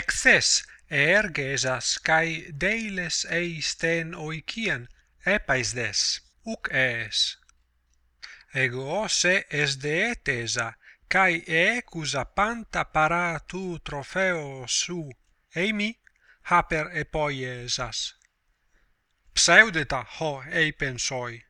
exes ergesas kai deiles eisten oikian epaisdes uk es. Ego se es deetesa kai ecusa panta para tu trofeo su eimi haper epoiesas. Pseudeta ho ei pensoi.